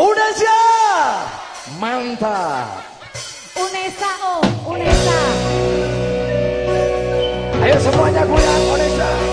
Unesa. Mantap. Unesa oh Unesa. Ayo semuanya goyang Unesa.